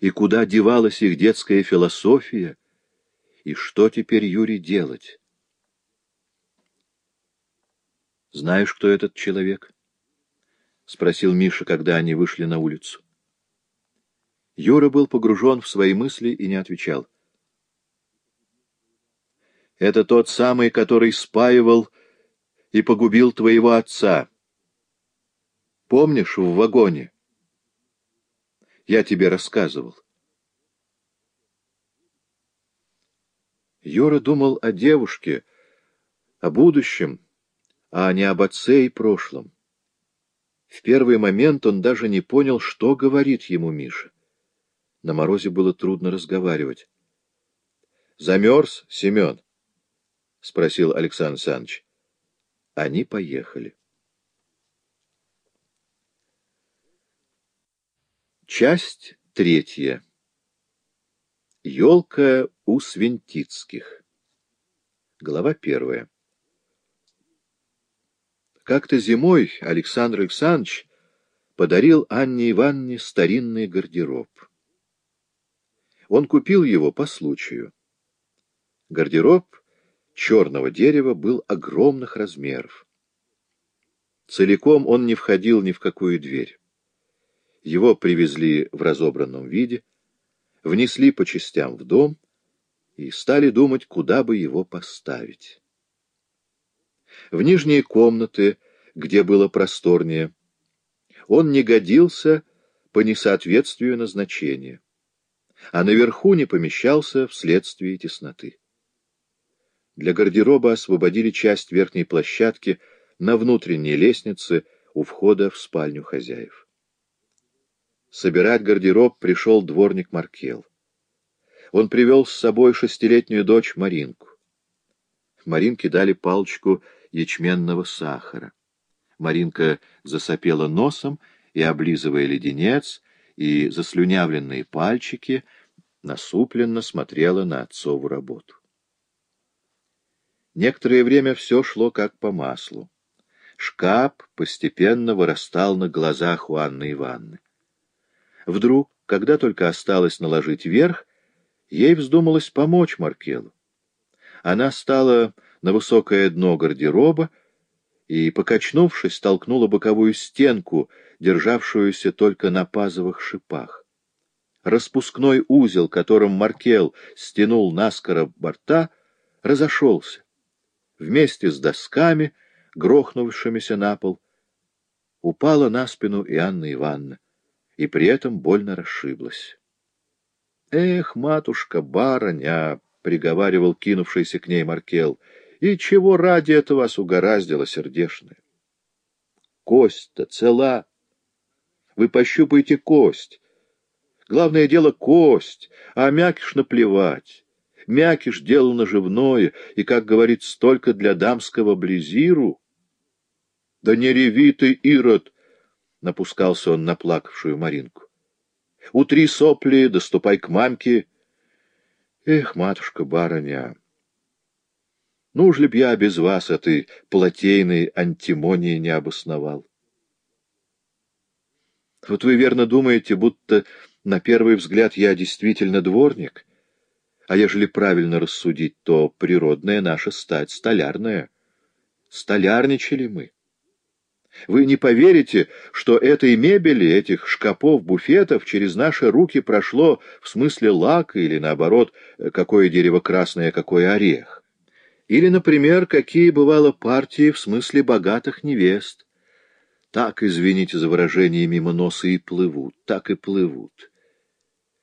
И куда девалась их детская философия? И что теперь Юре делать? «Знаешь, кто этот человек?» — спросил Миша, когда они вышли на улицу. Юра был погружен в свои мысли и не отвечал. «Это тот самый, который спаивал и погубил твоего отца. Помнишь, в вагоне? Я тебе рассказывал». Юра думал о девушке, о будущем, а не об отце и прошлом. В первый момент он даже не понял, что говорит ему Миша. На морозе было трудно разговаривать. — Замерз, Семен? — спросил Александр Александрович. Они поехали. Часть третья. Ёлка у Свинтицких. Глава первая. Как-то зимой Александр Александрович подарил Анне Ивановне старинный гардероб. Он купил его по случаю. Гардероб черного дерева был огромных размеров. Целиком он не входил ни в какую дверь. Его привезли в разобранном виде, внесли по частям в дом и стали думать, куда бы его поставить в нижние комнаты, где было просторнее. Он не годился по несоответствию назначения, а наверху не помещался вследствие тесноты. Для гардероба освободили часть верхней площадки на внутренней лестнице у входа в спальню хозяев. Собирать гардероб пришел дворник Маркел. Он привел с собой шестилетнюю дочь Маринку. Маринке дали палочку ячменного сахара. Маринка засопела носом и, облизывая леденец и заслюнявленные пальчики, насупленно смотрела на отцову работу. Некоторое время все шло как по маслу. Шкаф постепенно вырастал на глазах у Анны Ивановны. Вдруг, когда только осталось наложить верх, ей вздумалось помочь Маркелу. Она стала на высокое дно гардероба и, покачнувшись, толкнула боковую стенку, державшуюся только на пазовых шипах. Распускной узел, которым Маркел стянул наскоро борта, разошелся. Вместе с досками, грохнувшимися на пол, упала на спину и Анна Ивановна, и при этом больно расшиблась. «Эх, матушка, барыня!» — приговаривал кинувшийся к ней Маркел — и чего ради это вас угораздило, сердешное? Кость-то цела. Вы пощупайте кость. Главное дело — кость, а мякиш наплевать. Мякиш — дело наживное, и, как говорит, столько для дамского близиру. — Да не реви ты, Ирод! — напускался он на плакавшую Маринку. — Утри сопли, доступай к мамке. Эх, матушка-барыня! Ну уж ли б я без вас этой плотейной антимонии не обосновал? Вот вы верно думаете, будто на первый взгляд я действительно дворник, а ежели правильно рассудить, то природная наша стать столярная. Столярничали мы. Вы не поверите, что этой мебели, этих шкапов, буфетов через наши руки прошло в смысле лака или, наоборот, какое дерево красное, какой орех. Или, например, какие бывало партии в смысле богатых невест. Так, извините за выражение, мимо носа и плывут, так и плывут.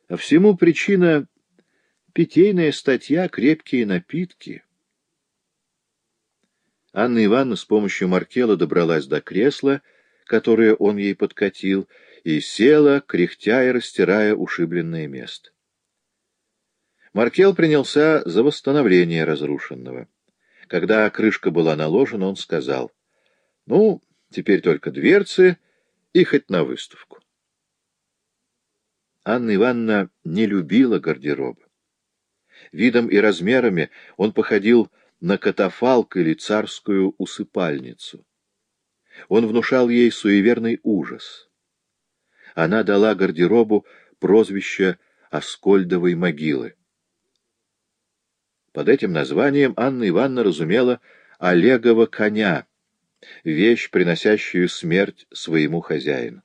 А всему причина — питейная статья «Крепкие напитки». Анна Ивановна с помощью Маркела добралась до кресла, которое он ей подкатил, и села, кряхтя и растирая ушибленное место. Маркел принялся за восстановление разрушенного. Когда крышка была наложена, он сказал, «Ну, теперь только дверцы и хоть на выставку». Анна Ивановна не любила гардероба. Видом и размерами он походил на катафалк или царскую усыпальницу. Он внушал ей суеверный ужас. Она дала гардеробу прозвище Аскольдовой могилы. Под этим названием Анна Ивановна разумела Олегова коня, вещь, приносящую смерть своему хозяину.